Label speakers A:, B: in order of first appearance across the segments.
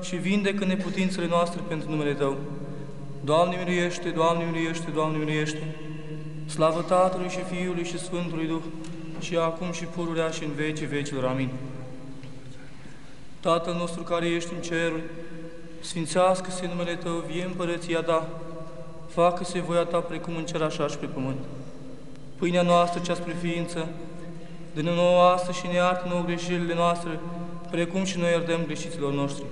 A: și vindecă neputințele noastre pentru numele Tău. Doamne, miluiește, Doamne, miluiește, Doamne, miluiește. Slavă Tatălui și Fiului și Sfântului Duh, și acum și pururea și în vecii vecilor. Amin. Tatăl nostru care ești în ceruri, sfințească-se numele Tău, vie împărăția Ta, facă-se voia Ta precum în cer așa și pe pământ. Pâinea noastră cea spre ființă, dă-ne nouă astăzi și ne iartă nouă greșelile noastre, precum și noi iertăm greșiților noștri.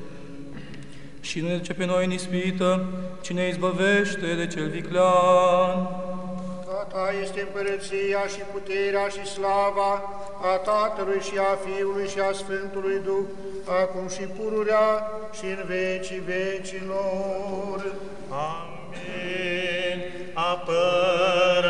A: Și nu ne duce pe noi în ispită, ci ne izbăvește de cel viclean.
B: A Ta este împărăția și puterea și slava a Tatălui și a Fiului și a Sfântului Duh, acum și pururea și în vecii vecilor.
C: Amin. Apărătorule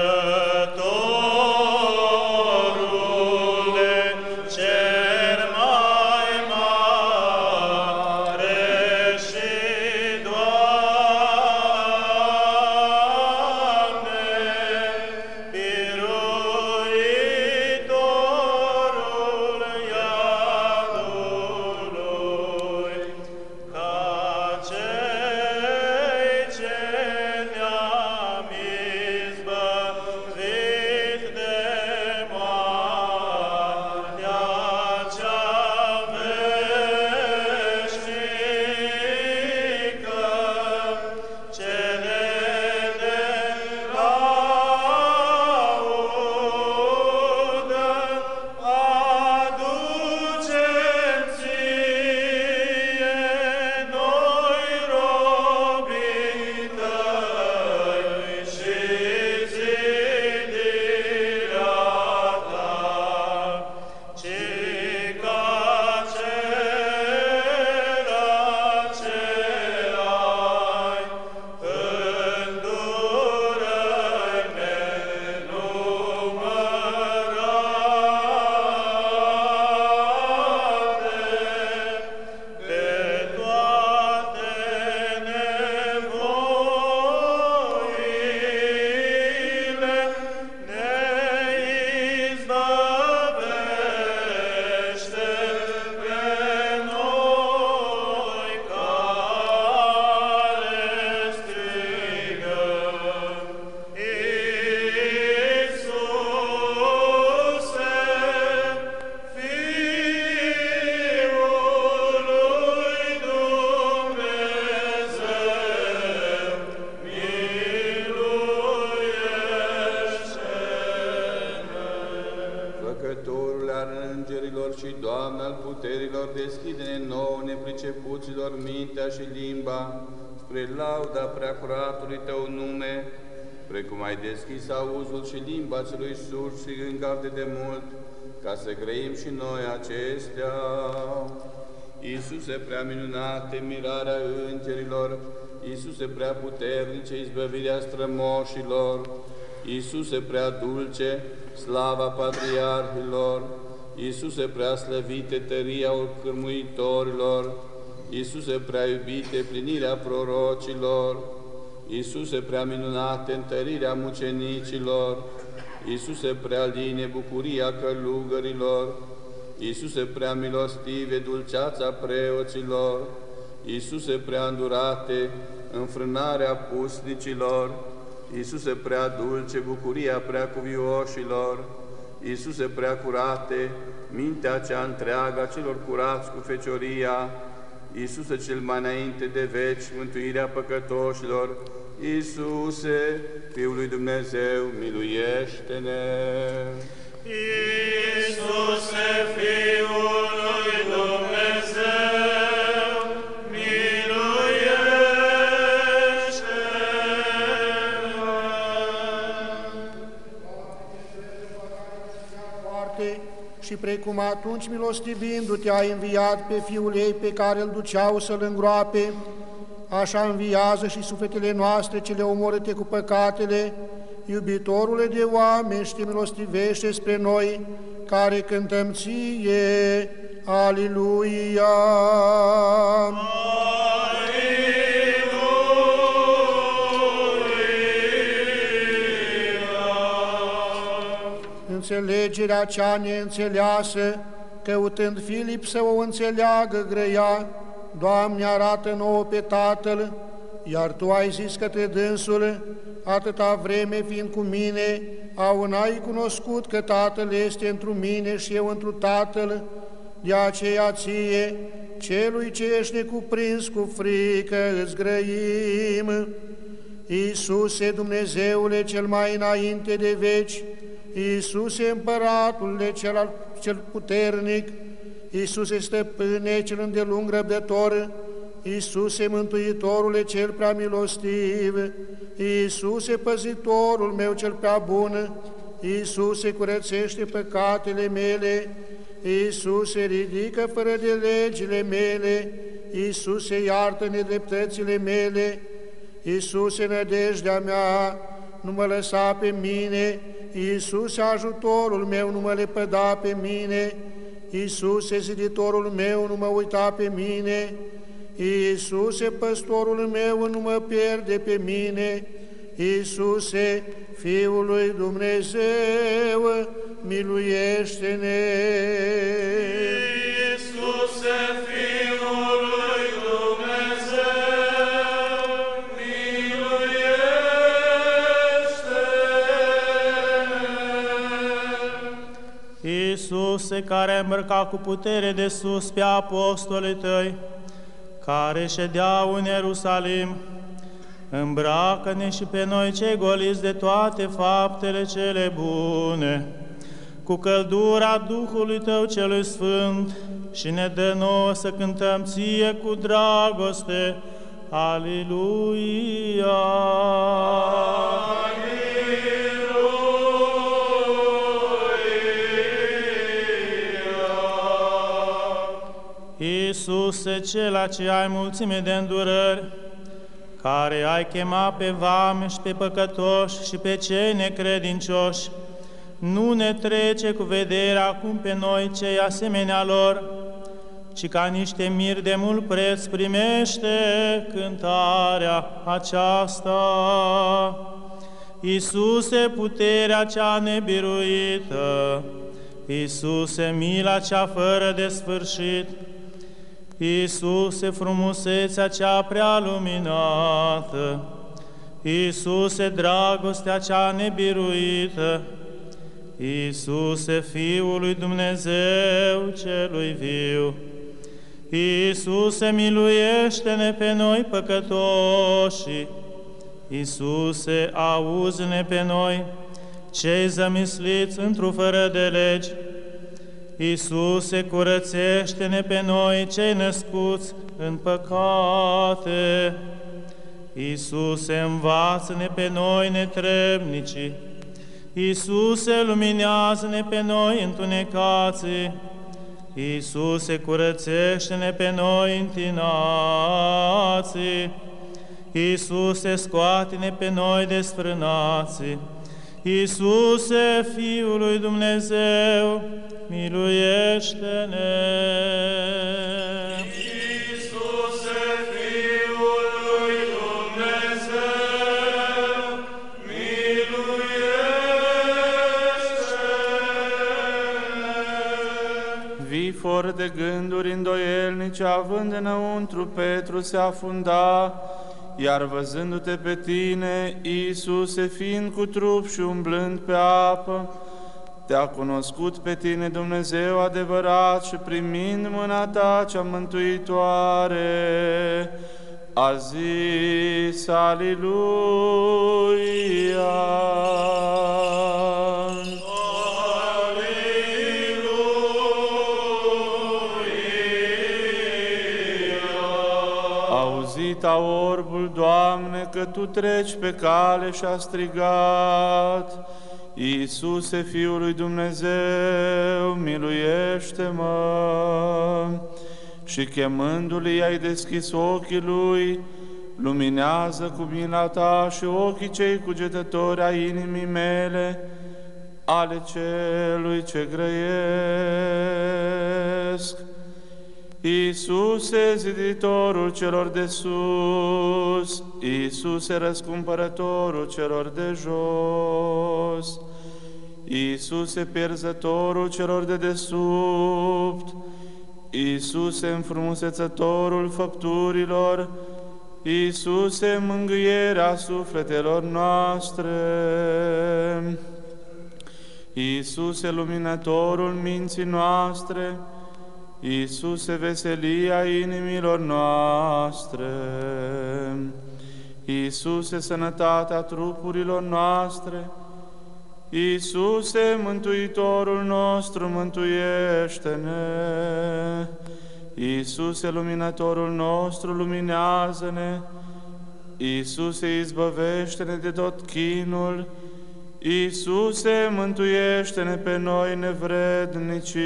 D: nepricepuților mintea și limba spre lauda preacuratului Tău nume, precum ai deschis auzul și limba celui surd și îngarde de mult, ca să grăim și noi acestea. Iisuse prea minunate, mirarea îngerilor, Iisuse prea puternice, izbăvirea strămoșilor, Iisuse prea dulce, slava patriarhilor, Iisuse prea slăvite, tăria cârmuitorilor, Iisuse prea iubite, plinirea prorocilor, Iisuse prea minunate, întărirea mucenicilor, Iisuse prea line, bucuria călugărilor, Iisuse prea milostive, dulceața preoților, Iisuse prea îndurate, înfrânarea pusnicilor, Iisuse prea dulce, bucuria prea cuvioșilor, Iisuse prea curate, mintea cea întreagă a celor curați cu fecioria, Iisuse cel mai înainte de veci, mântuirea păcătoșilor, Iisuse, Fiul lui Dumnezeu, miluiește-ne!
C: Iisuse, Fiul lui Dumnezeu,
B: și precum atunci milostivindu-te ai înviat pe Fiul ei pe care îl duceau să-l îngroape, așa înviază și sufletele noastre cele omorâte cu păcatele, iubitorule de oameni și te milostivește spre noi, care cântăm ție, Aliluia! Înțelegerea cea neînțeleasă, căutând Filip să o înțeleagă grăia, Doamne, arată nouă pe Tatăl, iar Tu ai zis către dânsul, atâta vreme fiind cu mine, au n-ai cunoscut că Tatăl este întru mine și eu întru Tatăl, de aceea ție, celui ce ești necuprins cu frică, îți grăim. Iisuse, Dumnezeule cel mai înainte de veci, Iisuse, Împăratul cel, cel puternic, Iisuse, Stăpâne cel îndelung răbdător, Iisuse, Mântuitorule cel prea milostiv, Iisuse, Păzitorul meu cel prea bun, Iisuse, curățește păcatele mele, Iisuse, ridică fără de legile mele, Iisuse, iartă nedreptățile mele, Iisuse, nădejdea mea, nu mă lăsa pe mine, Iisuse, ajutorul meu, nu mă lepăda pe mine, Iisuse, ziditorul meu, nu mă uita pe mine, Iisuse, păstorul meu, nu mă pierde pe mine, Iisuse, Fiul lui Dumnezeu, miluiește-ne!
E: Iisuse,
C: care ai îmbrăcat cu putere de sus pe apostolii tăi, care ședeau în Ierusalim, îmbracă-ne și pe noi cei goliți de toate faptele cele bune, cu căldura Duhului Tău celui Sfânt și ne dă nouă să cântăm Ție cu dragoste. Aliluia! Iisuse, cela ce ai mulțime de îndurări, care ai chemat pe vame și pe păcătoși și pe cei necredincioși, nu ne trece cu vederea acum pe noi cei asemenea lor, ci ca niște miri de mult preț primește cântarea aceasta. Iisuse, puterea cea nebiruită, Iisuse, mila cea fără de sfârșit, Iisuse, frumusețea cea prea luminată, Iisuse, dragostea cea nebiruită, Iisuse, Fiul lui Dumnezeu celui viu, Iisuse, miluiește-ne pe noi păcătoși, Iisuse, auzi-ne pe noi, cei zămisliți într-o fără de legi, Iisuse, curățește-ne pe noi, cei născuți în păcate. Iisuse, învață-ne pe noi, netrebnici. Iisuse, luminează-ne pe noi, întunecații. Iisuse, curățește-ne pe noi, întinații. Iisuse, scoate-ne pe noi, desfrânații. Iisuse, Fiul lui Dumnezeu, miluiește-ne!
E: Iisuse, Fiul lui Dumnezeu, miluiește-ne!
F: Vii fără de gânduri îndoielnice, având înăuntru Petru se afunda, iar văzându-te pe tine, Iisuse, fiind cu trup și umblând pe apă, te-a cunoscut pe tine Dumnezeu adevărat și primind mâna ta cea mântuitoare, a zis Aliluia. Auzit a orbul, Doamne, că Tu treci pe cale și a strigat, Iisuse, Fiul lui Dumnezeu, miluiește-mă! Și chemându-l, i-ai deschis ochii lui luminează cu mina ta și ochii cei cugetători ai inimii mele, ale celui ce grăiesc. Iisuse, ziditorul celor de sus, Iisuse, răscumpărătorul celor de jos, Iisuse, pierzătorul celor de desubt, Iisuse, înfrumusețătorul făpturilor, Iisuse, mângâierea sufletelor noastre, Iisuse, luminătorul minții noastre, Iisuse, veselia inimilor noastre, Iisuse, sănătatea trupurilor noastre, Iisuse, Mântuitorul nostru, mântuiește-ne! Iisuse, Luminătorul nostru, luminează-ne! Iisuse, izbăvește-ne de tot chinul! Iisuse, mântuiește-ne pe noi nevrednici!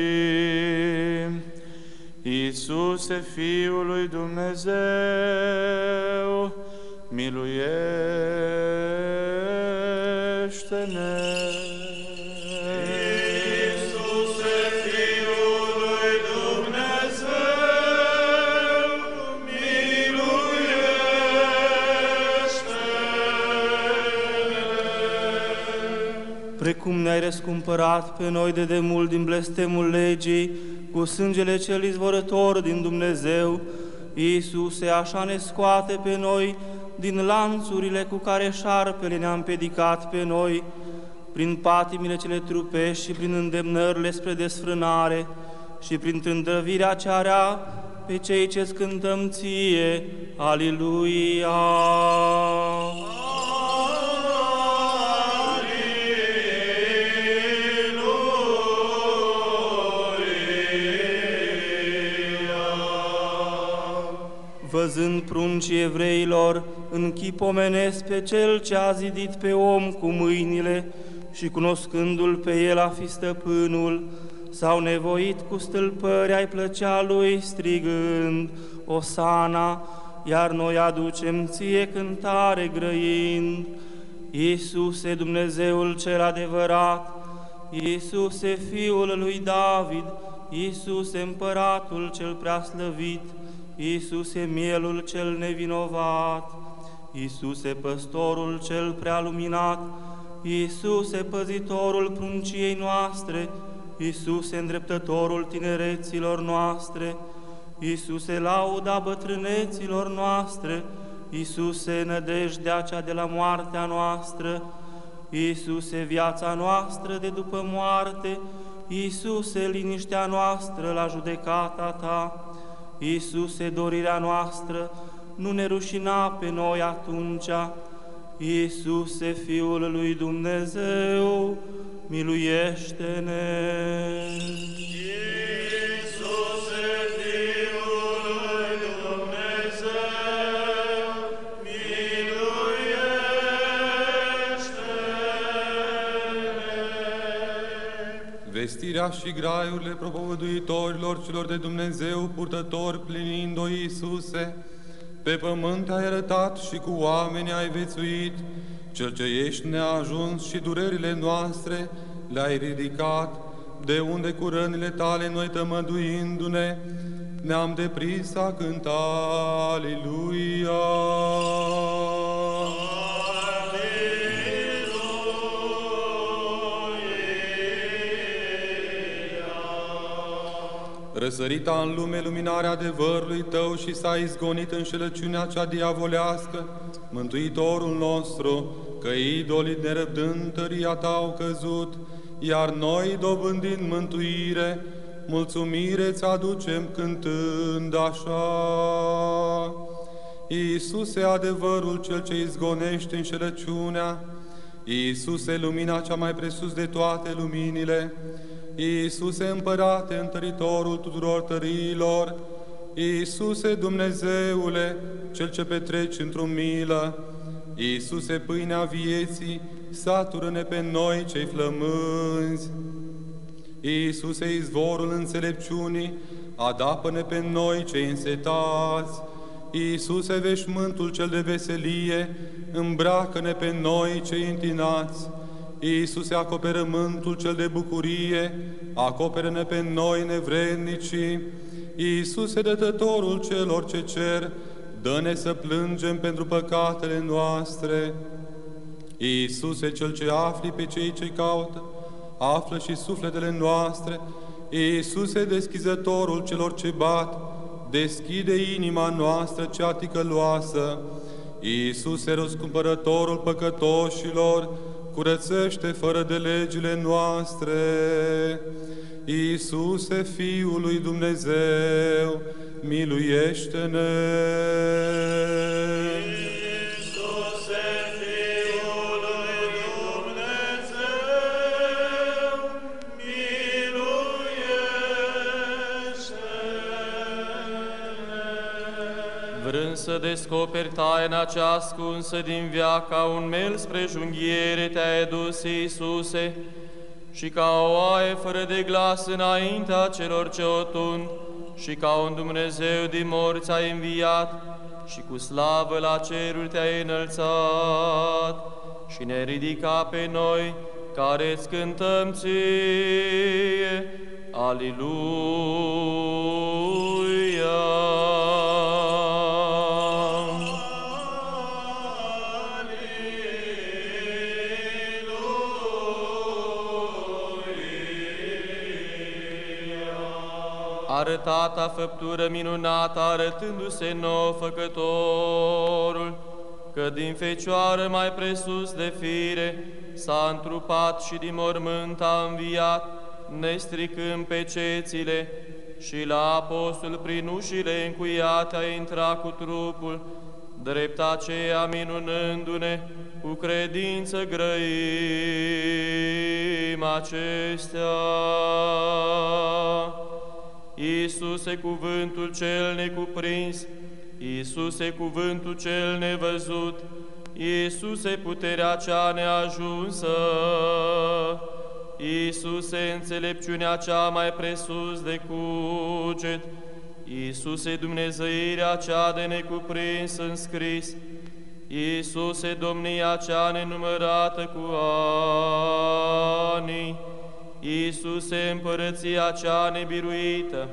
F: Iisuse, Fiul lui Dumnezeu, miluiește-ne!
G: Ne-ai răscumpărat pe noi de demult din blestemul legii, cu sângele cel izvorător din Dumnezeu, Iisuse, așa ne scoate pe noi din lanțurile cu care șarpele ne-a împedicat pe noi, prin patimile cele trupești și prin îndemnările spre desfrânare și prin trândăvirea cea rea pe cei ce scântăm ție. Aliluia! Văzând pruncii evreilor, în chip omenesc pe cel ce a zidit pe om cu mâinile și cunoscându-l pe el a fi stăpânul, s-au nevoit cu stâlpări ai plăcea lui, strigând, Osana, iar noi aducem ție cântare grăind. Iisuse, Dumnezeul cel adevărat, Iisuse, Fiul lui David, Iisuse, Împăratul cel preaslăvit, Iisuse, mielul cel nevinovat, Iisuse, păstorul cel prea luminat, Iisuse, păzitorul prunciei noastre, Iisuse, îndreptătorul tinereților noastre, Iisuse, lauda bătrâneților noastre, Iisuse, nădejdea cea de la moartea noastră, Iisuse, viața noastră de după moarte, Iisuse, liniștea noastră la judecata Ta, Iisuse, dorirea noastră, nu ne rușina pe noi atunci, Iisuse, Fiul lui Dumnezeu, miluiește-ne!
C: Iisuse, miluiește-ne!
H: Vestirea și graiurile propovăduitorilor celor de Dumnezeu purtători plinind, o Iisuse, pe pământ ai arătat și cu oameni ai vețuit, cel ce ești neajuns și durerile noastre le-ai ridicat, de unde cu rănile tale noi tămăduindu-ne, ne-am deprins a cânta Aliluia. Răsărita în lume luminarea adevărului tău și s-a izgonit înșelăciunea cea diavolească, Mântuitorul nostru, că idolii nerăbdând tăria ta au căzut, iar noi, dobândind mântuire, mulțumire ți aducem cântând așa. Iisuse, adevărul cel ce izgonește înșelăciunea, Iisuse, lumina cea mai presus de toate luminile, Iisuse, împărate, întăritorul tuturor tăriilor, Iisuse, Dumnezeule, Cel ce petreci într-o milă, Iisuse, pâinea vieții, satură-ne pe noi cei flămânzi. Iisuse, izvorul înțelepciunii, adapă-ne pe noi cei însetați. Iisuse, veșmântul cel de veselie, îmbracă-ne pe noi cei întinați. Iisuse, acoperământul cel de bucurie, acoperă-ne pe noi nevrednicii. Iisuse, dătătorul celor ce cer, dă-ne să plângem pentru păcatele noastre. Iisuse, Cel ce afli pe cei ce caută, află și sufletele noastre. Iisuse, deschizătorul celor ce bat, deschide inima noastră cea ticăloasă. Iisuse, răscumpărătorul păcătoșilor, curățește fără de legile noastre. Iisuse, Fiul lui Dumnezeu, miluiește-ne!
E: Descoperi taina cea ascunsă din viaca, un mel spre junghiere te-ai dus, Iisuse, și ca o oaie fără de glas înaintea celor ce o tund, și ca un Dumnezeu din morți ai înviat, și cu slavă la cerul te-ai înălțat, și ne ridica pe noi, care îți cântăm ție, Aliluia! Arătata făptură minunată, arătându-se nou făcătorul, că din fecioară mai presus de fire s-a întrupat și din mormânt a înviat, nestricând pe cețile, și la apostol prin ușile încuiate a intrat cu trupul, drept aceea minunându-ne cu credință grăim acestea. Iisuse, cuvântul cel necuprins, Iisuse, cuvântul cel nevăzut, Iisuse, puterea cea neajunsă, Iisuse, înțelepciunea cea mai presus de cuget, Iisuse, Dumnezeirea cea de necuprins în scris, Iisuse, domnia cea nenumărată cu ani, Iisuse, împărăția cea nebiruită,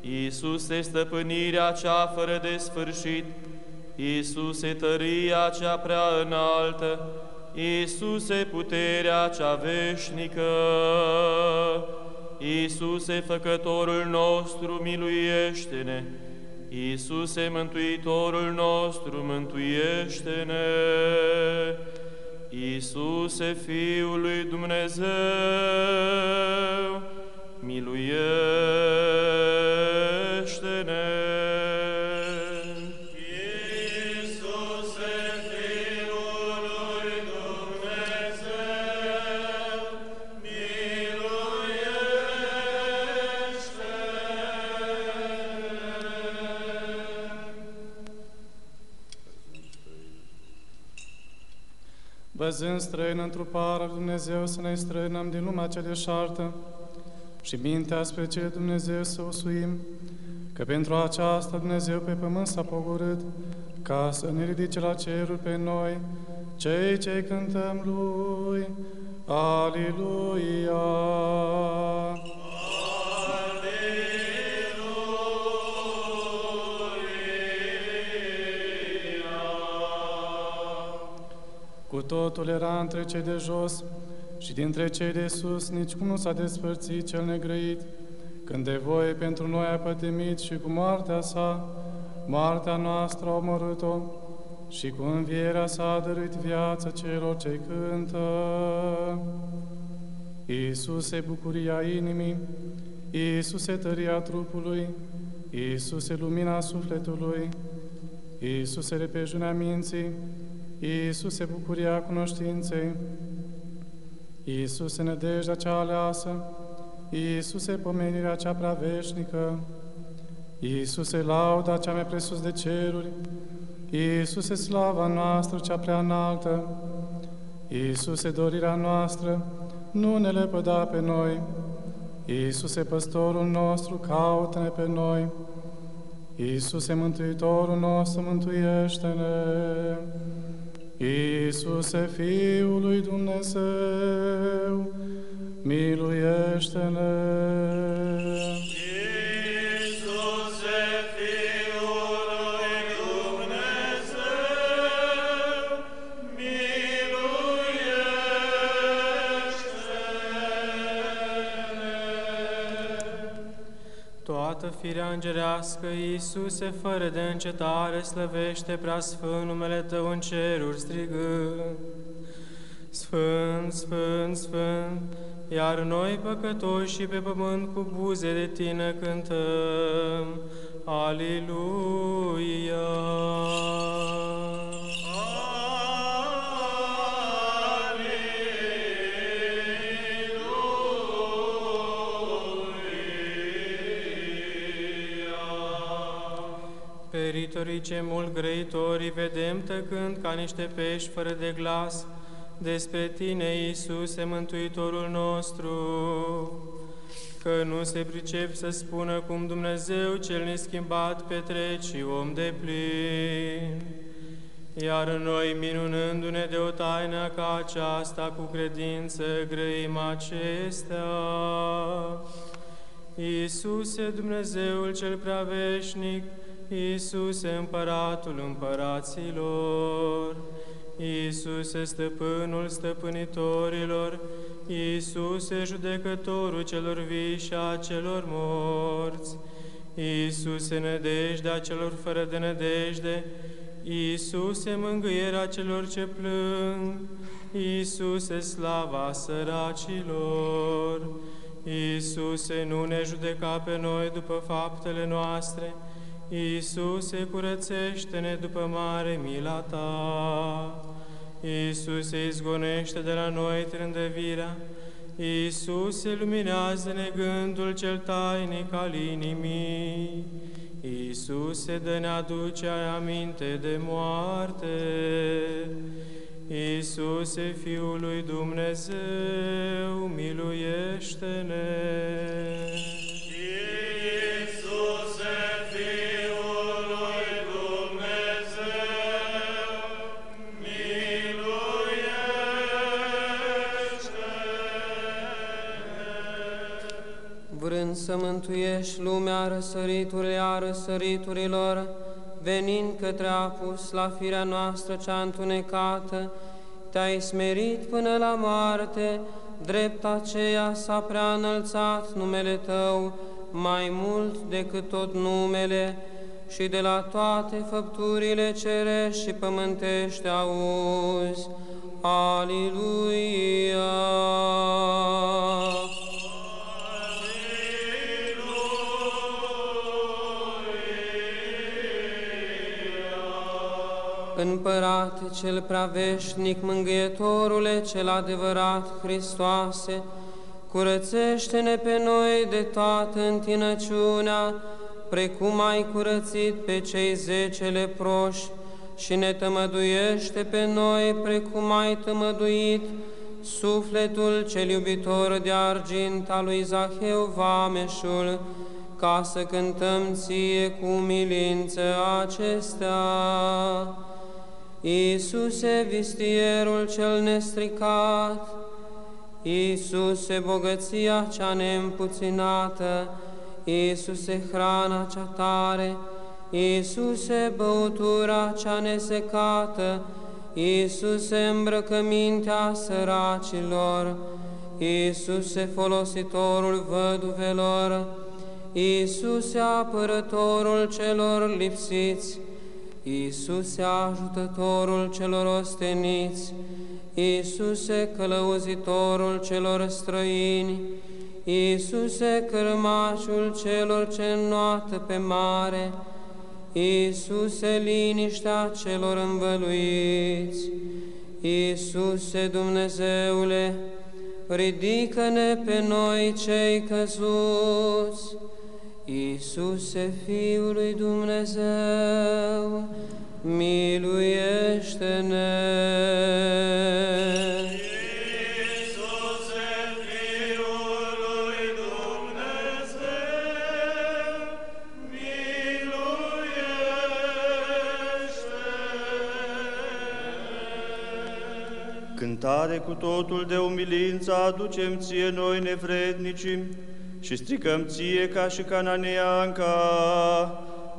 E: Iisuse, stăpânirea cea fără de sfârșit, Iisuse, tăria cea prea înaltă, Iisuse, puterea cea veșnică, Iisuse, Făcătorul nostru, miluiește-ne! Iisuse, Mântuitorul nostru, mântuiește-ne! Iisuse, Fiul lui Dumnezeu, miluiește-ne!
I: Văzând străin într-o pară lui Dumnezeu să ne străinăm din lumea cea deșartă și mintea spre ce Dumnezeu să o suim, că pentru aceasta Dumnezeu pe pământ s-a pogorât, ca să ne ridice la cerul pe noi, cei ce cântăm Lui. Aliluia! Totul era între cei de jos și dintre cei de sus, nici cum nu s-a despărțit cel negrăit, când de voi pentru noi a pătimit și cu moartea sa, moartea noastră a omorât-o și cu învierea sa a dăruit viața celor ce cântă. Iisuse, bucuria inimii, Iisuse, tăria trupului, Iisuse, lumina sufletului, Iisuse, repejunea minții, Iisuse, bucuria cunoștinței, Iisuse, nădejdea cea aleasă, Iisuse, pomenirea cea prea veșnică, Iisuse, lauda cea mai presus de ceruri, Iisuse, slava noastră cea prea înaltă, Iisuse, dorirea noastră, nu ne lepăda pe noi, Iisuse, păstorul nostru, caută-ne pe noi, Iisuse Mântuitorul nostru, mântuiește-ne! Iisuse Fiul lui Dumnezeu, miluiește-ne!
J: Toată firea îngerească, Iisuse, fără de încetare, slăvește prea sfânt numele Tău în ceruri, strigând. Sfânt, Sfânt, Sfânt, iar noi păcătoși și pe pământ cu buze de Tine cântăm. Aliluia! Peritorii ce mult grăitorii vedem tăcând ca niște pești fără de glas, despre Tine, Iisuse, Mântuitorul nostru, că nu se pricep să spună cum Dumnezeu cel neschimbat petreci om de plin. Iar noi, minunându-ne de o taină ca aceasta cu credință, grăim acestea. Iisuse, Dumnezeul cel prea veșnic, Iisuse, Împăratul împăraților, Iisuse, Stăpânul stăpânitorilor, Iisuse, Judecătorul celor vii și a celor morți, Iisuse, nădejdea celor fără de nădejde, Iisuse, mângâierea celor ce plâng, Iisuse, slava săracilor, Iisuse, nu ne judeca pe noi după faptele noastre, Iisuse, curățește-ne după mare mila Ta. Iisuse, izgonește de la noi trândăvirea. Iisuse, luminează-ne gândul cel tainic al inimii. Iisuse, dă-ne aduce aminte de moarte. Iisuse, Fiul lui Dumnezeu, miluiește-ne!
K: Să mântuiești lumea răsăriturile răsăriturilor, venind către apus la firea noastră cea întunecată, te-ai smerit până la moarte, drept aceea s-a prea înălțat numele Tău, mai mult decât tot numele, și de la toate făpturile cerești și pământești auzi. Aliluia! Împărate cel prea veșnic, mângâietorule cel adevărat, Hristoase, curățește-ne pe noi de toată întinăciunea, precum ai curățit pe cei zece leproși și ne tămăduiește pe noi, precum ai tămăduit sufletul cel iubitor de argint al lui Zaheu Vameșul, ca să cântăm ție cu milință acestea. Iisuse, vistierul cel nestricat, Iisuse, bogăția cea neîmpuținată, Iisuse, hrana cea tare, Iisuse, băutura cea nesecată, Iisuse, îmbrăcămintea săracilor, Iisuse, folositorul văduvelor, Iisuse, apărătorul celor lipsiți, Iisuse, ajutătorul celor osteniți, Iisuse, călăuzitorul celor străini, Iisuse, cărmașul celor ce înnoată pe mare, Iisuse, liniștea celor învăluiți, Iisuse, Dumnezeule, ridică-ne pe noi cei căzuți, Iisuse, Fiul lui Dumnezeu, miluiește-ne!
C: Iisuse, Fiul lui Dumnezeu, miluiește-ne!
L: Cântare cu totul de umilință aducem ție noi nevrednicii, și stricăm ție ca și cananeanca.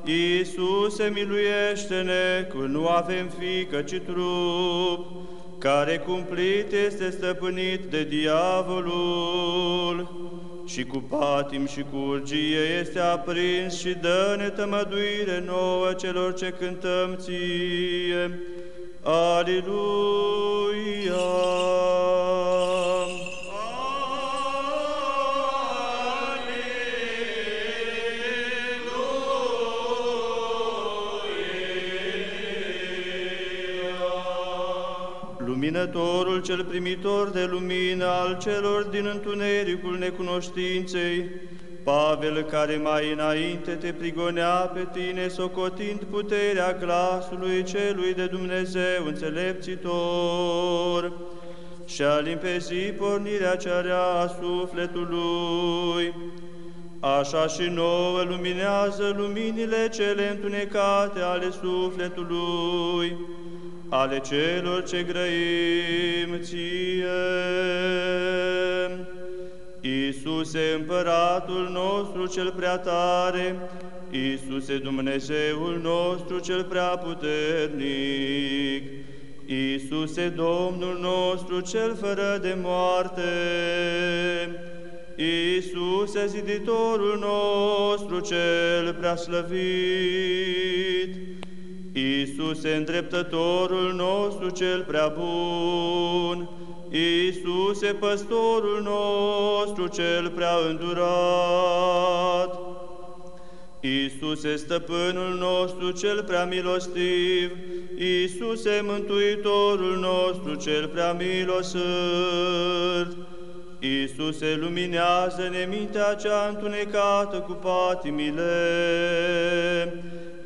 L: Iisuse, miluiește-ne, că nu avem fică, ci trup, care cumplit este stăpânit de diavolul și cu patim și cu urgie este aprins și dă-ne tămăduire nouă celor ce cântăm ție. Aleluia! Luminătorul cel primitor de lumină al celor din întunericul necunoștinței, Pavel, care mai înainte te prigonea pe tine, socotind puterea glasului celui de Dumnezeu înțelepțitor, și-a limpezit pornirea cearea a sufletului. Așa și nouă luminează luminile cele întunecate ale sufletului, ale celor ce grăim ție. Iisuse, Împăratul nostru cel prea tare, Iisuse, Dumnezeul nostru cel prea puternic, Iisuse, Domnul nostru cel fără de moarte, Iisuse, Ziditorul nostru cel prea slăvit, Iisuse, îndreptătorul nostru cel prea bun, Iisuse, păstorul nostru cel prea îndurat, Iisuse, stăpânul nostru cel prea milostiv, Iisuse, mântuitorul nostru cel prea milosârt, Iisuse, luminează-ne mintea cea întunecată cu patimile,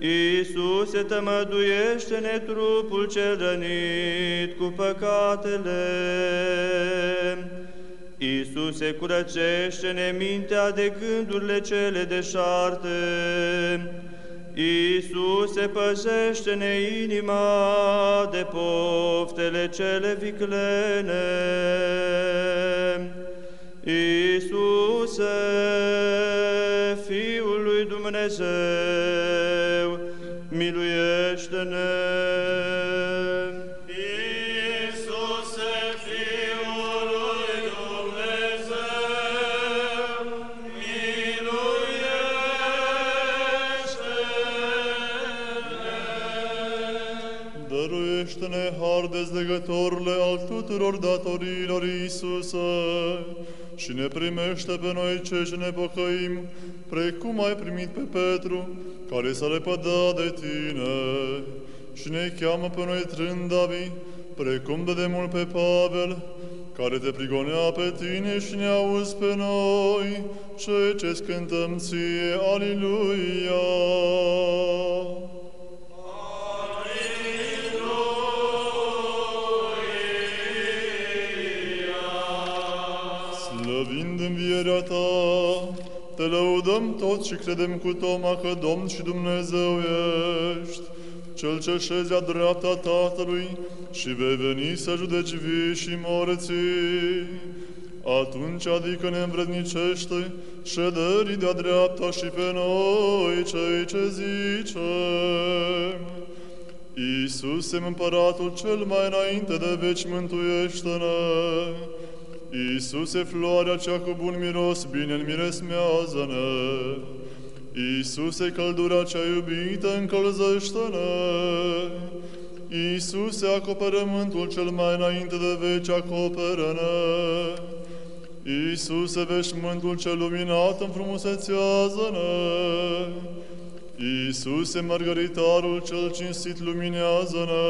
L: Iisuse, tămăduiește-ne trupul cel rănit cu păcatele. Iisuse, curățește-ne mintea de gândurile cele deșarte. Iisuse, păzește-ne inima de poftele cele viclene. Iisuse, Fiul lui Dumnezeu, miluiește-ne!
C: Iisuse, Fiul lui Dumnezeu, miluiește-ne!
M: Dăruiește-ne har dezlegătorule al tuturor datoriilor Iisuse și ne primește pe noi cei ce ne pocăim, precum ai primit pe Petru, care s-a lepădat de tine, și ne cheamă pe noi trândavi, precum de demult pe Pavel, care te prigonea pe tine și ne auzi pe noi, cei ce scântăm ție, Aliluia! Te lăudăm toți și credem cu toma că Domn și Dumnezeu ești, Cel ce șezi a dreapta Tatălui și vei veni să judeci vii și morții. Atunci adică ne învrednicește șederii de-a dreapta și pe noi cei ce zicem. Iisuse, împăratul cel mai înainte de veci, mântuiește-ne! Iisuse, floarea cea cu bun miros, bine înmiresmează-ne! Iisuse, căldura cea iubită, încălzește-ne! Iisuse, acoperământul cel mai înainte de veci, acoperă-ne! Iisuse, veșmântul cel luminat, înfrumusețează-ne! Iisuse, mărgăritarul cel cinstit, luminează-ne!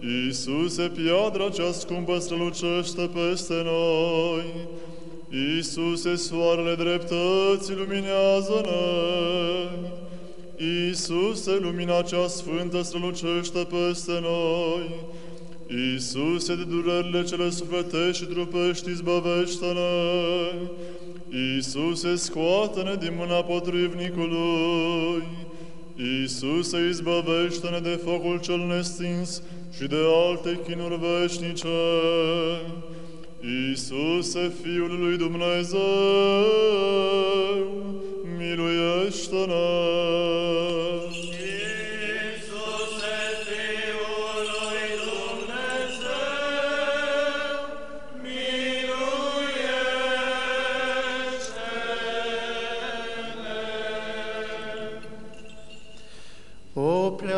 M: Iisuse, piatra cea scumpă strălucește peste noi. Iisuse, soarele dreptății, luminează-ne. Iisuse, lumina cea sfântă strălucește peste noi. Iisuse, de durerile cele sufletești și trupești, izbăvește-ne. Iisuse, scoate-ne din mâna potrivnicului. Iisuse, izbăvește-ne de focul cel nestins, și de alte chinuri veșnice. Iisuse, Fiul lui Dumnezeu, miluiește-ne!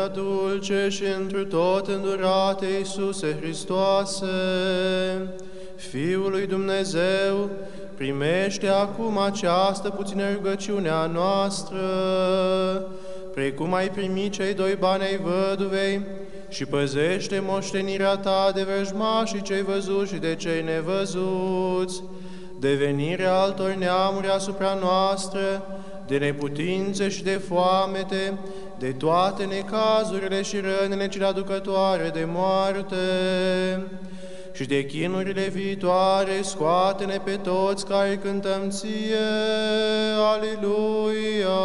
N: Prea dulce și întru tot îndurate Iisuse Hristoase, Fiul lui Dumnezeu, primește acum această puțină rugăciune a noastră, precum ai primit cei doi bani ai văduvei, și păzește moștenirea ta de vrăjmașii cei văzuți și de cei nevăzuți, de venirea altor neamuri asupra noastră, de neputințe și de foamete, de toate necazurile și rănile cele aducătoare de moarte și de chinurile viitoare, scoate-ne pe toți care cântăm ție, Aleluia!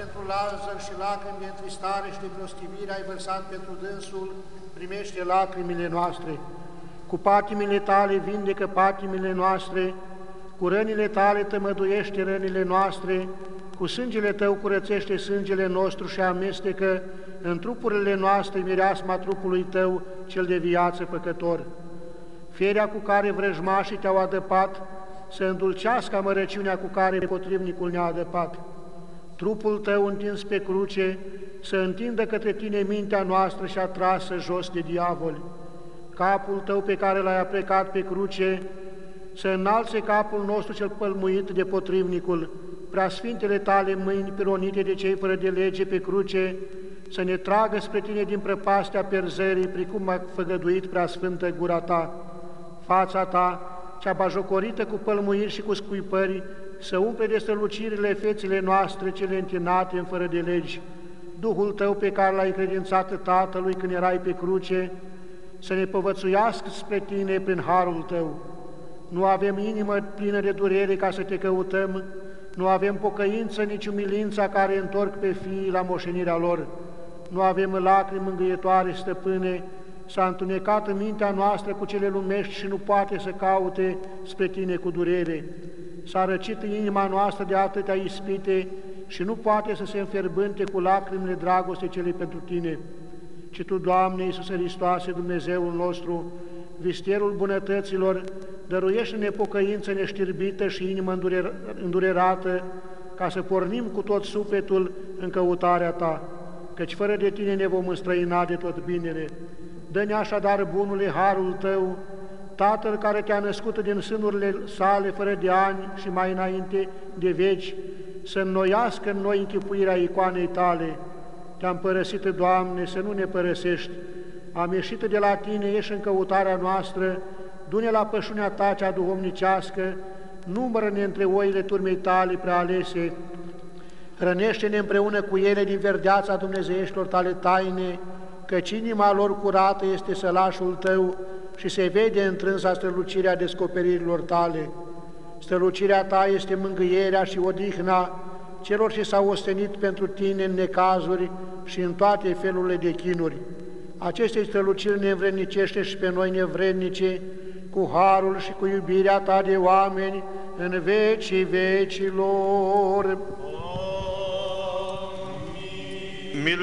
B: Pentru Lazar și lacrimi de întristare și de prostivire ai vărsat pentru dânsul, primește lacrimile noastre. Cu patimile tale vindecă patimile noastre, cu rănile tale tămăduiește rănile noastre, cu sângele tău curățește sângele nostru și amestecă în trupurile noastre mireasma trupului tău, cel de viață păcător. Ferea cu care vrăjmașii te-au adăpat, să îndulcească amărăciunea cu care potrivnicul ne-a adăpat. Trupul tău întins pe cruce, să întindă către tine mintea noastră și atrasă jos de diavol. Capul tău pe care l-ai aprecat pe cruce, să înalțe capul nostru cel pălmuit de potrivnicul, preasfintele tale mâini pironite de cei fără de lege pe cruce, să ne tragă spre tine din prăpastea perzării, precum a făgăduit preasfântă gura ta. Fața ta, cea bajocorită cu pălmuiri și cu scuipări, să umple de strălucirile fețele noastre cele întinate în fără de legi. Duhul tău pe care l-ai credințat Tatălui când erai pe cruce, să ne povățuiască spre tine prin harul tău. Nu avem inimă plină de durere ca să te căutăm, nu avem pocăință, nici umilința care întorc pe fiii la moșenirea lor. nu avem lacrimi mângâietoare, stăpâne, s-a întunecat în mintea noastră cu cele lumești și nu poate să caute spre Tine cu durere. S-a răcit inima noastră de atâtea ispite și nu poate să se înferbânte cu lacrimile dragoste cele pentru Tine. Ci Tu, Doamne Iisuse Hristoase, Dumnezeul nostru, vistierul bunătăților, dăruiește-ne pocăință neștirbită și inimă îndurerată, ca să pornim cu tot sufletul în căutarea Ta, căci fără de Tine ne vom înstrăina de tot binele. Dă-ne așadar, bunule, harul Tău, Tatăl care Te-a născut din sânurile sale fără de ani și mai înainte de veci, să înnoiască în noi închipuirea icoanei Tale. Te-am părăsit, Doamne, să nu ne părăsești. Am ieșit de la Tine, ești în căutarea noastră, du-ne la pășunea Ta cea duhovnicească, numără-ne între oile turmei Tale prealese, Hrănește-ne împreună cu ele din verdeața dumnezeieștilor tale taine, căci inima lor curată este sălașul tău și se vede întrânsa strălucirea descoperirilor tale. Strălucirea ta este mângâierea și odihna celor ce s-au ostenit pentru tine în necazuri și în toate felurile de chinuri. Aceste străluciri ne învrednicește și pe noi nevrednice, cu harul și cu iubirea ta de oameni în vecii vecilor.
L: Milu